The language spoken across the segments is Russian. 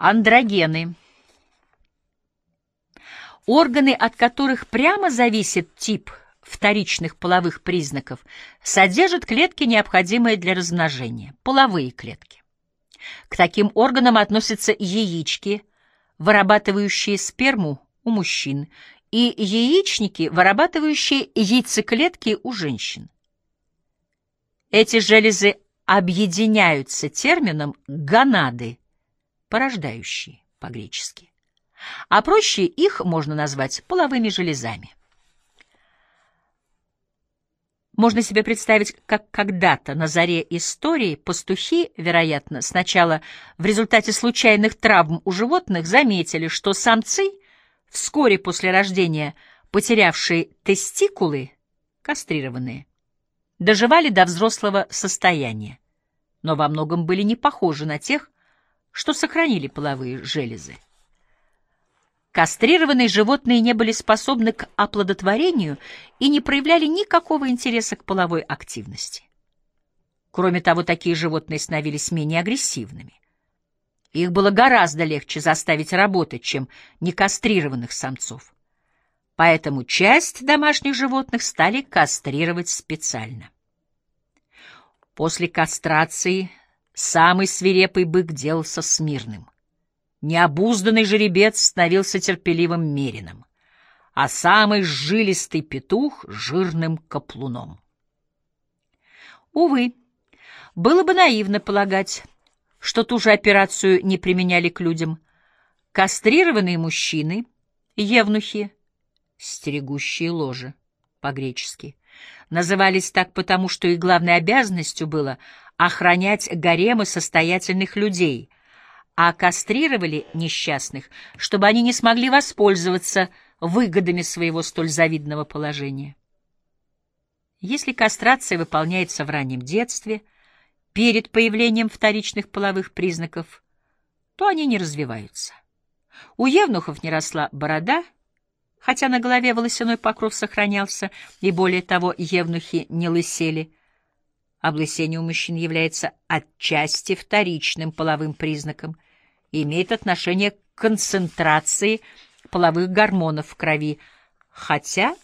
Андрогены. Органы, от которых прямо зависит тип вторичных половых признаков, содержат клетки, необходимые для размножения, половые клетки. К таким органам относятся яички, вырабатывающие сперму у мужчин, и яичники, вырабатывающие яйцеклетки у женщин. Эти железы объединяются термином «гонады», порождающие по-гречески. А проще их можно назвать половыми железами. Можно себе представить, как когда-то на заре истории пастухи, вероятно, сначала в результате случайных травм у животных заметили, что самцы, вскоре после рождения потерявшие тестикулы, кастрированные, доживали до взрослого состояния, но во многом были не похожи на тех, что сохранили половые железы. Кастрированные животные не были способны к оплодотворению и не проявляли никакого интереса к половой активности. Кроме того, такие животные становились менее агрессивными. Их было гораздо легче заставить работать, чем некастрированных самцов. Поэтому часть домашних животных стали кастрировать специально. После кастрации самый свирепый бык делался смирным. Необузданный жеребец становился терпеливым мерином, а самый жилистый петух — жирным каплуном. Увы, было бы наивно полагать, что ту же операцию не применяли к людям. Кастрированные мужчины, евнухи, стерегущие ложи, по-гречески, назывались так потому, что их главной обязанностью было охранять гаремы состоятельных людей — а кастрировали несчастных, чтобы они не смогли воспользоваться выгодами своего столь завидного положения. Если кастрация выполняется в раннем детстве, перед появлением вторичных половых признаков, то они не развиваются. У евнухов не росла борода, хотя на голове волосяной покров сохранялся, и более того, евнухи не лысели. Облысение у мужчин является отчасти вторичным половым признаком — имеет отношение к концентрации половых гормонов в крови, хотя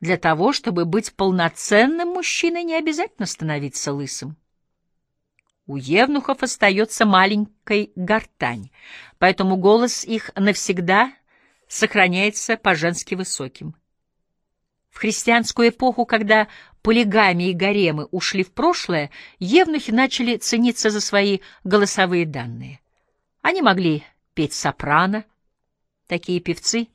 для того, чтобы быть полноценным мужчиной, не обязательно становиться лысым. У евнухов остается маленькой гортань, поэтому голос их навсегда сохраняется по-женски высоким. В христианскую эпоху, когда полигамии и гаремы ушли в прошлое, евнухи начали цениться за свои голосовые данные. Они могли петь сопрано. Такие певцы,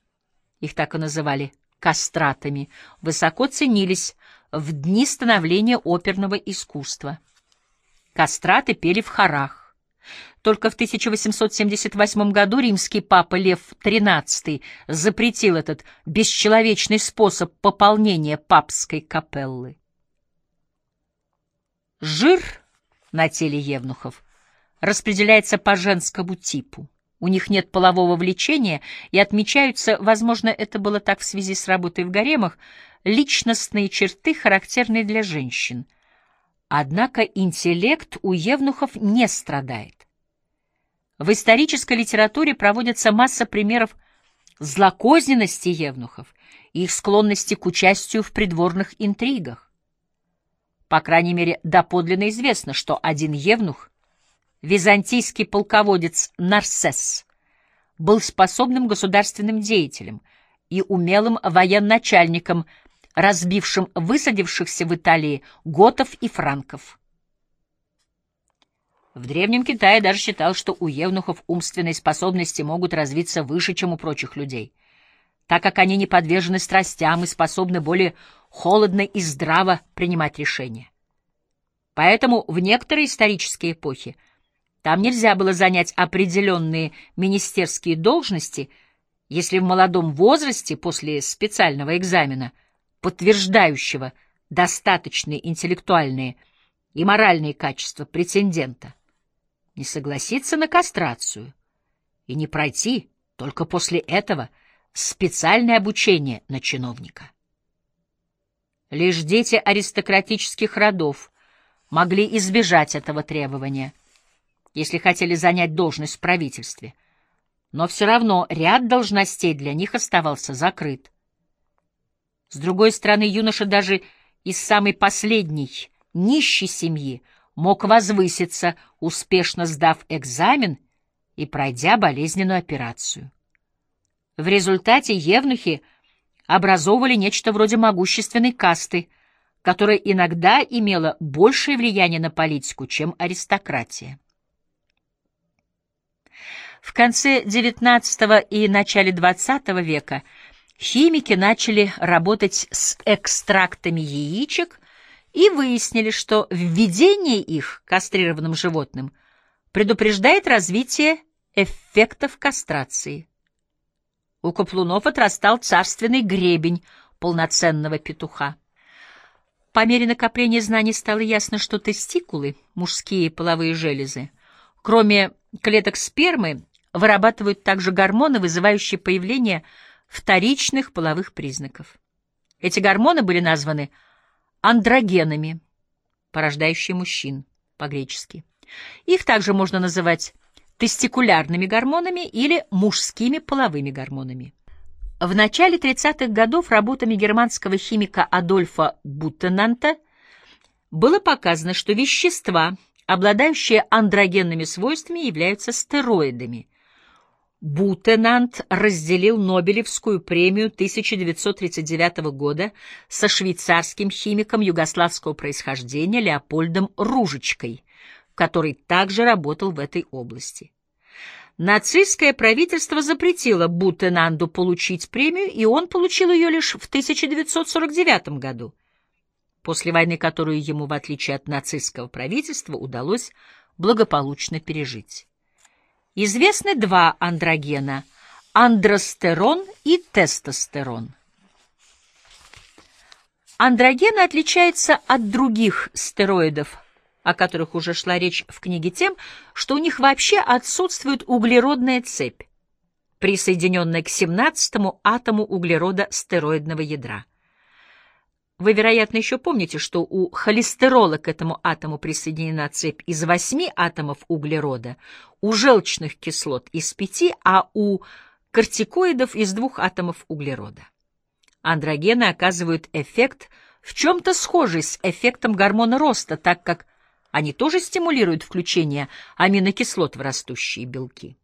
их так и называли кастратами, высоко ценились в дни становления оперного искусства. Кастраты пели в хорах. Только в 1878 году римский папа Лев XIII запретил этот бесчеловечный способ пополнения папской капеллы. Жир на теле евнухов — распределяется по женскому типу. У них нет полового влечения и отмечаются, возможно, это было так в связи с работой в гаремах, личностные черты, характерные для женщин. Однако интеллект у евнухов не страдает. В исторической литературе проводится масса примеров злокозненности евнухов и их склонности к участию в придворных интригах. По крайней мере, доподлинно известно, что один евнух византийский полководец Нарсес был способным государственным деятелем и умелым военачальником, разбившим высадившихся в Италии готов и франков. В Древнем Китае даже считал, что у евнухов умственные способности могут развиться выше, чем у прочих людей, так как они не подвержены страстям и способны более холодно и здраво принимать решения. Поэтому в некоторые исторические эпохи там нельзя было занять определенные министерские должности, если в молодом возрасте после специального экзамена, подтверждающего достаточные интеллектуальные и моральные качества претендента, не согласиться на кастрацию и не пройти только после этого специальное обучение на чиновника. Лишь дети аристократических родов могли избежать этого требования – если хотели занять должность в правительстве. Но все равно ряд должностей для них оставался закрыт. С другой стороны, юноша даже из самой последней, нищей семьи мог возвыситься, успешно сдав экзамен и пройдя болезненную операцию. В результате евнухи образовывали нечто вроде могущественной касты, которая иногда имела большее влияние на политику, чем аристократия. В конце XIX и начале XX века химики начали работать с экстрактами яичек и выяснили, что введение их кастрированным животным предупреждает развитие эффектов кастрации. У каплунов отрастал царственный гребень полноценного петуха. По мере накопления знаний стало ясно, что тестикулы, мужские половые железы, кроме клеток спермы, вырабатывают также гормоны, вызывающие появление вторичных половых признаков. Эти гормоны были названы андрогенами, порождающие мужчин по-гречески. Их также можно называть тестикулярными гормонами или мужскими половыми гормонами. В начале 30-х годов работами германского химика Адольфа Буттенанта было показано, что вещества, обладающие андрогенными свойствами, являются стероидами. Бутенант разделил Нобелевскую премию 1939 года со швейцарским химиком югославского происхождения Леопольдом Ружечкой, который также работал в этой области. Нацистское правительство запретило Бутенанду получить премию, и он получил ее лишь в 1949 году, после войны, которую ему, в отличие от нацистского правительства, удалось благополучно пережить. Известны два андрогена – андростерон и тестостерон. Андрогены отличаются от других стероидов, о которых уже шла речь в книге тем, что у них вообще отсутствует углеродная цепь, присоединенная к 17-му атому углерода стероидного ядра. Вы, вероятно, еще помните, что у холестерола к этому атому присоединена цепь из восьми атомов углерода, у желчных кислот из пяти, а у кортикоидов из двух атомов углерода. Андрогены оказывают эффект в чем-то схожий с эффектом гормона роста, так как они тоже стимулируют включение аминокислот в растущие белки.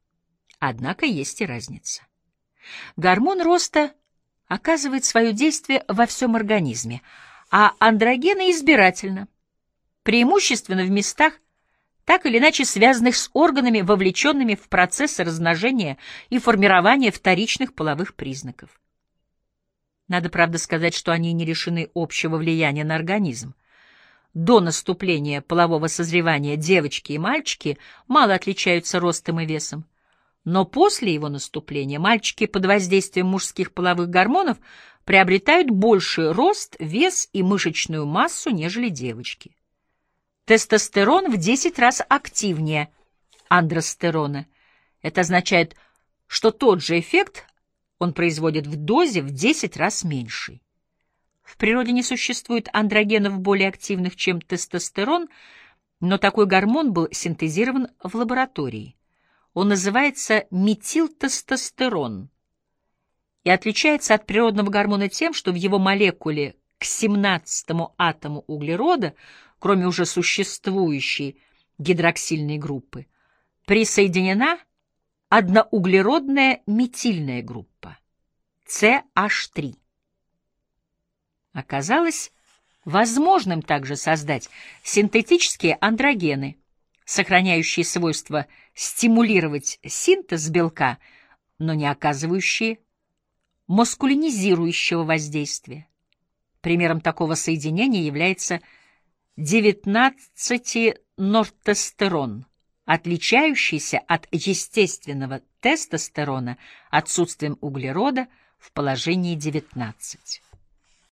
Однако есть и разница. Гормон роста – оказывает свое действие во всем организме, а андрогены избирательно, преимущественно в местах, так или иначе связанных с органами, вовлеченными в процесс размножения и формирования вторичных половых признаков. Надо, правда, сказать, что они не лишены общего влияния на организм. До наступления полового созревания девочки и мальчики мало отличаются ростом и весом. Но после его наступления мальчики под воздействием мужских половых гормонов приобретают больший рост, вес и мышечную массу, нежели девочки. Тестостерон в 10 раз активнее андростерона. Это означает, что тот же эффект он производит в дозе в 10 раз меньшей. В природе не существует андрогенов более активных, чем тестостерон, но такой гормон был синтезирован в лаборатории. Он называется метилтестостерон и отличается от природного гормона тем, что в его молекуле к 17-му атому углерода, кроме уже существующей гидроксильной группы, присоединена одноуглеродная метильная группа CH3. Оказалось возможным также создать синтетические андрогены – сохраняющие свойство стимулировать синтез белка, но не оказывающие маскулинизирующего воздействия. Примером такого соединения является 19-нортестерон, отличающийся от естественного тестостерона отсутствием углерода в положении 19.